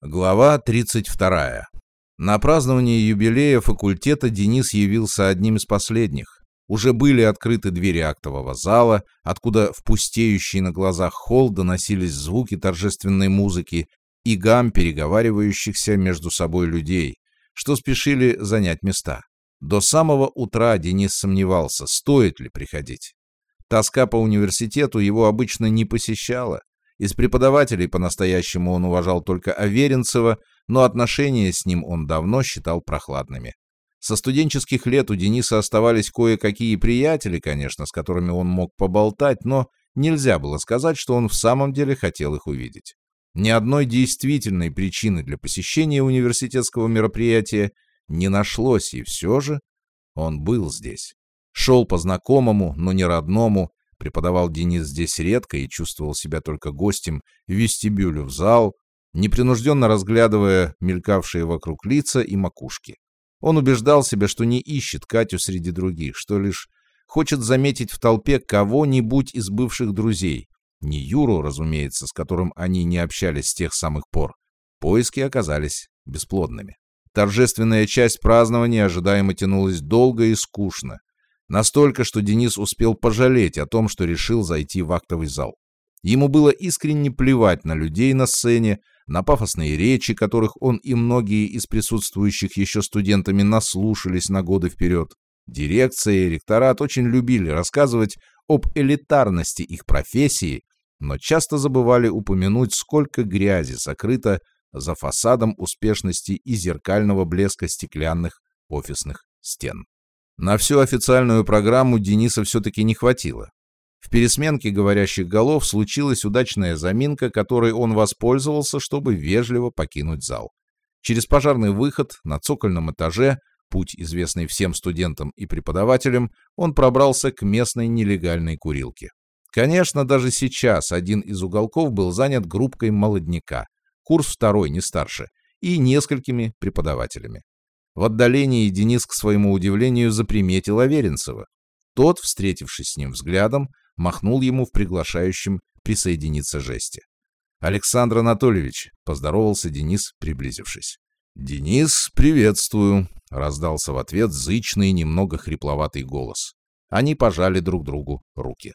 Глава 32. На празднование юбилея факультета Денис явился одним из последних. Уже были открыты двери актового зала, откуда в пустеющий на глазах холл доносились звуки торжественной музыки и гам переговаривающихся между собой людей, что спешили занять места. До самого утра Денис сомневался, стоит ли приходить. Тоска по университету его обычно не посещала, из преподавателей по-настоящему он уважал только Аверинцева, но отношения с ним он давно считал прохладными. Со студенческих лет у Дениса оставались кое-какие приятели, конечно, с которыми он мог поболтать, но нельзя было сказать, что он в самом деле хотел их увидеть. Ни одной действительной причины для посещения университетского мероприятия не нашлось, и все же он был здесь. Шел по знакомому, но не родному, Преподавал Денис здесь редко и чувствовал себя только гостем в вестибюлю в зал, непринужденно разглядывая мелькавшие вокруг лица и макушки. Он убеждал себя, что не ищет Катю среди других, что лишь хочет заметить в толпе кого-нибудь из бывших друзей. Не Юру, разумеется, с которым они не общались с тех самых пор. Поиски оказались бесплодными. Торжественная часть празднования ожидаемо тянулась долго и скучно. Настолько, что Денис успел пожалеть о том, что решил зайти в актовый зал. Ему было искренне плевать на людей на сцене, на пафосные речи, которых он и многие из присутствующих еще студентами наслушались на годы вперед. Дирекция и ректорат очень любили рассказывать об элитарности их профессии, но часто забывали упомянуть, сколько грязи сокрыто за фасадом успешности и зеркального блеска стеклянных офисных стен. На всю официальную программу Дениса все-таки не хватило. В пересменке говорящих голов случилась удачная заминка, которой он воспользовался, чтобы вежливо покинуть зал. Через пожарный выход на цокольном этаже, путь, известный всем студентам и преподавателям, он пробрался к местной нелегальной курилке. Конечно, даже сейчас один из уголков был занят группкой молодняка, курс второй, не старше, и несколькими преподавателями. В отдалении Денис, к своему удивлению, заприметил Аверинцева. Тот, встретившись с ним взглядом, махнул ему в приглашающем присоединиться жесте. «Александр Анатольевич», — поздоровался Денис, приблизившись. «Денис, приветствую», — раздался в ответ зычный, немного хрипловатый голос. Они пожали друг другу руки.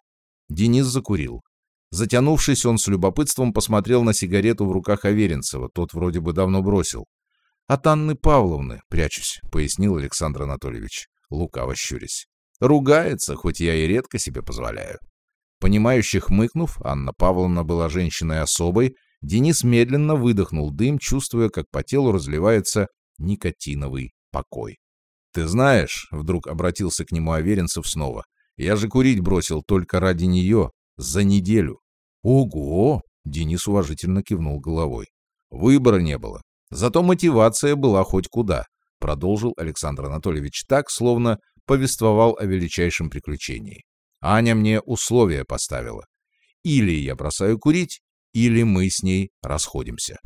Денис закурил. Затянувшись, он с любопытством посмотрел на сигарету в руках Аверинцева, тот вроде бы давно бросил. «От Анны Павловны, прячусь», — пояснил Александр Анатольевич, лукаво щурясь. «Ругается, хоть я и редко себе позволяю». Понимающе хмыкнув, Анна Павловна была женщиной особой, Денис медленно выдохнул дым, чувствуя, как по телу разливается никотиновый покой. «Ты знаешь», — вдруг обратился к нему Аверинцев снова, «я же курить бросил только ради нее, за неделю». «Ого!» — Денис уважительно кивнул головой. «Выбора не было. Зато мотивация была хоть куда, продолжил Александр Анатольевич так, словно повествовал о величайшем приключении. Аня мне условия поставила. Или я бросаю курить, или мы с ней расходимся.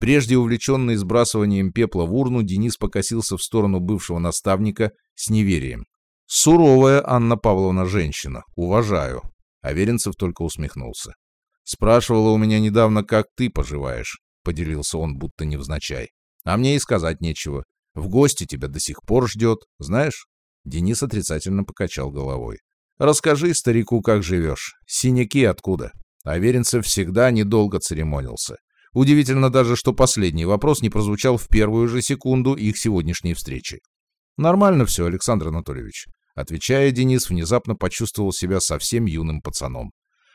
Прежде увлеченный сбрасыванием пепла в урну, Денис покосился в сторону бывшего наставника с неверием. «Суровая Анна Павловна женщина. Уважаю». Аверинцев только усмехнулся. «Спрашивала у меня недавно, как ты поживаешь. — поделился он будто невзначай. «А мне и сказать нечего. В гости тебя до сих пор ждет, знаешь?» Денис отрицательно покачал головой. «Расскажи старику, как живешь. Синяки откуда?» Аверинцев всегда недолго церемонился. Удивительно даже, что последний вопрос не прозвучал в первую же секунду их сегодняшней встречи. «Нормально все, Александр Анатольевич». Отвечая, Денис внезапно почувствовал себя совсем юным пацаном.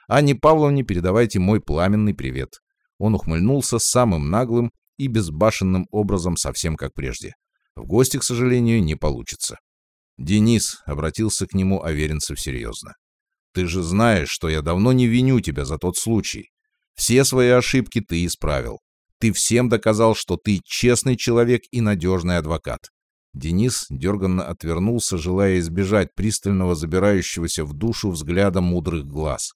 «Анне Павловне передавайте мой пламенный привет. Он ухмыльнулся самым наглым и безбашенным образом, совсем как прежде. В гости, к сожалению, не получится. «Денис», — обратился к нему Аверинцев серьезно, — «ты же знаешь, что я давно не виню тебя за тот случай. Все свои ошибки ты исправил. Ты всем доказал, что ты честный человек и надежный адвокат». Денис дерганно отвернулся, желая избежать пристального забирающегося в душу взгляда мудрых глаз.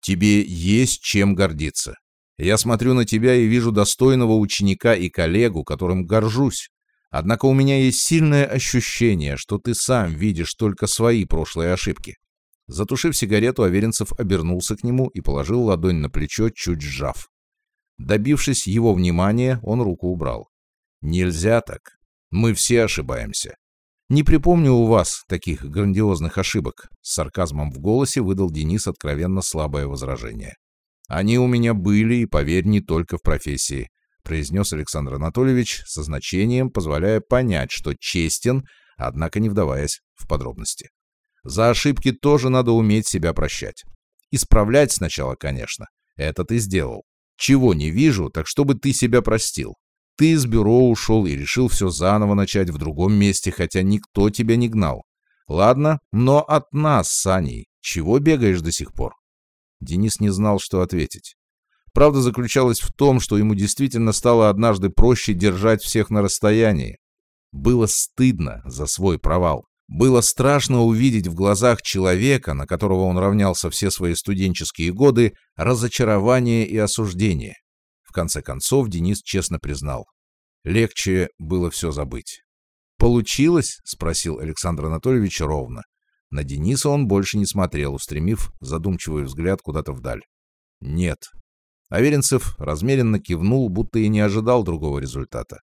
«Тебе есть чем гордиться. Я смотрю на тебя и вижу достойного ученика и коллегу, которым горжусь. Однако у меня есть сильное ощущение, что ты сам видишь только свои прошлые ошибки. Затушив сигарету, Аверинцев обернулся к нему и положил ладонь на плечо, чуть сжав. Добившись его внимания, он руку убрал. «Нельзя так. Мы все ошибаемся. Не припомню у вас таких грандиозных ошибок», с сарказмом в голосе выдал Денис откровенно слабое возражение. «Они у меня были, и, поверь, не только в профессии», произнес Александр Анатольевич со значением, позволяя понять, что честен, однако не вдаваясь в подробности. «За ошибки тоже надо уметь себя прощать. Исправлять сначала, конечно. Это ты сделал. Чего не вижу, так чтобы ты себя простил. Ты из бюро ушел и решил все заново начать в другом месте, хотя никто тебя не гнал. Ладно, но от нас с Аней чего бегаешь до сих пор? Денис не знал, что ответить. Правда заключалась в том, что ему действительно стало однажды проще держать всех на расстоянии. Было стыдно за свой провал. Было страшно увидеть в глазах человека, на которого он равнялся все свои студенческие годы, разочарование и осуждение. В конце концов, Денис честно признал. Легче было все забыть. «Получилось?» — спросил Александр Анатольевич ровно. На Дениса он больше не смотрел, устремив задумчивый взгляд куда-то вдаль. «Нет». Аверинцев размеренно кивнул, будто и не ожидал другого результата.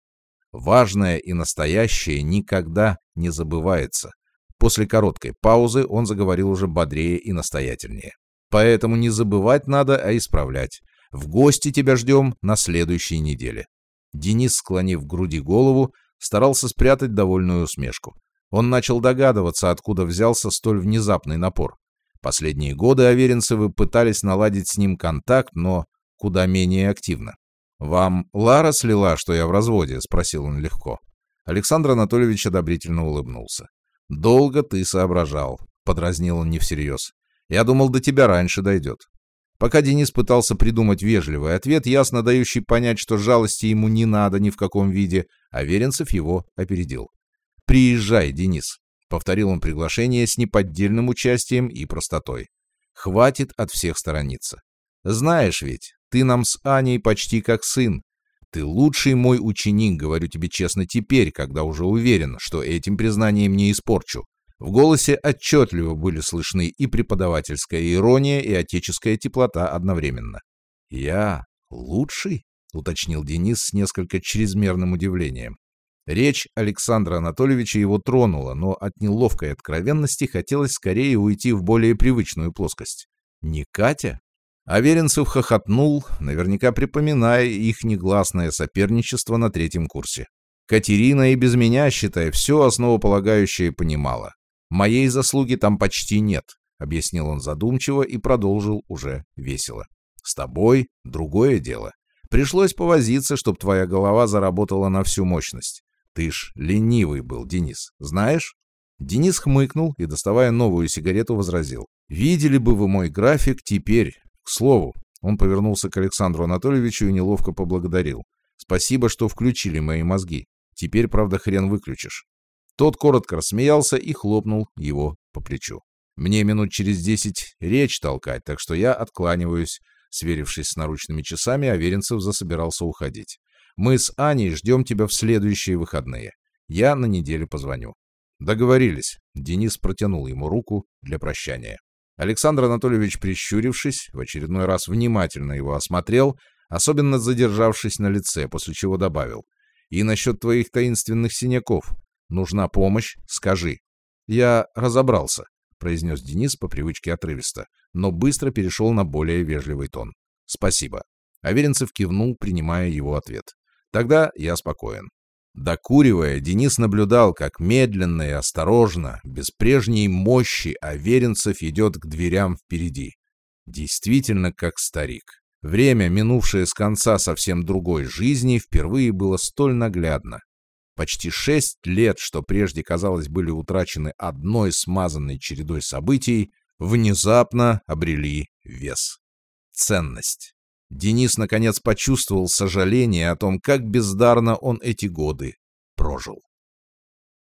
Важное и настоящее никогда не забывается. После короткой паузы он заговорил уже бодрее и настоятельнее. Поэтому не забывать надо, а исправлять. В гости тебя ждем на следующей неделе. Денис, склонив к груди голову, старался спрятать довольную усмешку. Он начал догадываться, откуда взялся столь внезапный напор. Последние годы Аверинцевы пытались наладить с ним контакт, но куда менее активно. «Вам Лара слила, что я в разводе?» — спросил он легко. Александр Анатольевич одобрительно улыбнулся. «Долго ты соображал», — подразнил он не всерьез. «Я думал, до тебя раньше дойдет». Пока Денис пытался придумать вежливый ответ, ясно дающий понять, что жалости ему не надо ни в каком виде, Аверинцев его опередил. «Приезжай, Денис», — повторил он приглашение с неподдельным участием и простотой. «Хватит от всех сторониться. Знаешь ведь, ты нам с Аней почти как сын. Ты лучший мой ученик, говорю тебе честно теперь, когда уже уверен, что этим признанием не испорчу. В голосе отчетливо были слышны и преподавательская ирония, и отеческая теплота одновременно. «Я лучший?» — уточнил Денис с несколько чрезмерным удивлением. Речь Александра Анатольевича его тронула, но от неловкой откровенности хотелось скорее уйти в более привычную плоскость. «Не Катя?» Аверинцев хохотнул, наверняка припоминая их негласное соперничество на третьем курсе. Катерина и без меня, считай, все основополагающее понимала. Моей заслуги там почти нет, объяснил он задумчиво и продолжил уже весело. С тобой другое дело. Пришлось повозиться, чтоб твоя голова заработала на всю мощность. Ты ж ленивый был, Денис, знаешь? Денис хмыкнул и, доставая новую сигарету, возразил. «Видели бы вы мой график теперь, к слову, он повернулся к Александру Анатольевичу и неловко поблагодарил. «Спасибо, что включили мои мозги. Теперь, правда, хрен выключишь». Тот коротко рассмеялся и хлопнул его по плечу. «Мне минут через десять речь толкать, так что я откланиваюсь». Сверившись с наручными часами, Аверинцев засобирался уходить. «Мы с Аней ждем тебя в следующие выходные. Я на неделю позвоню». «Договорились». Денис протянул ему руку для прощания. Александр Анатольевич, прищурившись, в очередной раз внимательно его осмотрел, особенно задержавшись на лице, после чего добавил. «И насчет твоих таинственных синяков. Нужна помощь? Скажи». «Я разобрался», — произнес Денис по привычке отрывисто, но быстро перешел на более вежливый тон. «Спасибо». Аверинцев кивнул, принимая его ответ. «Тогда я спокоен». Докуривая, Денис наблюдал, как медленно и осторожно, без прежней мощи, Аверинцев идет к дверям впереди. Действительно, как старик. Время, минувшее с конца совсем другой жизни, впервые было столь наглядно. Почти шесть лет, что прежде, казалось, были утрачены одной смазанной чередой событий, внезапно обрели вес. Ценность. Денис наконец почувствовал сожаление о том, как бездарно он эти годы прожил.